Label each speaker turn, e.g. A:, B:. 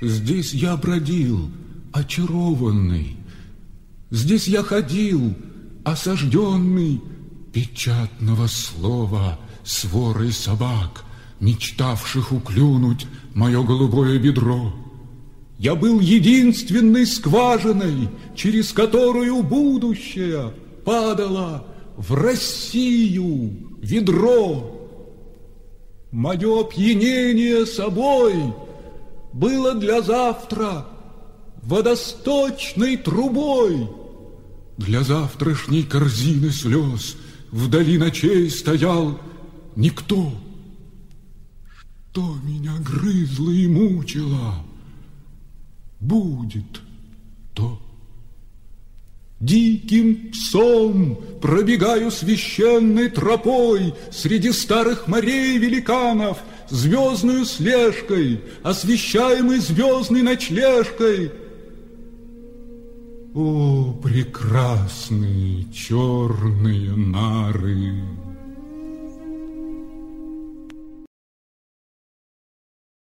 A: Здесь я бродил, очарованный. Здесь я ходил, осажденный печатного слова сворой собак, мечтавших уклюнуть мое голубое бедро. Я был единственной скважиной, через которую будущее падало в Россию ведро. Мое опьянение собой было для завтра водосточной трубой. Для завтрашней корзины слез вдали ночей стоял никто. Что меня грызло и мучило, будет то. Диким псом пробегаю священной тропой Среди старых морей великанов, Звездную слежкой, освещаемой звездной ночлежкой. О, прекрасные черные нары!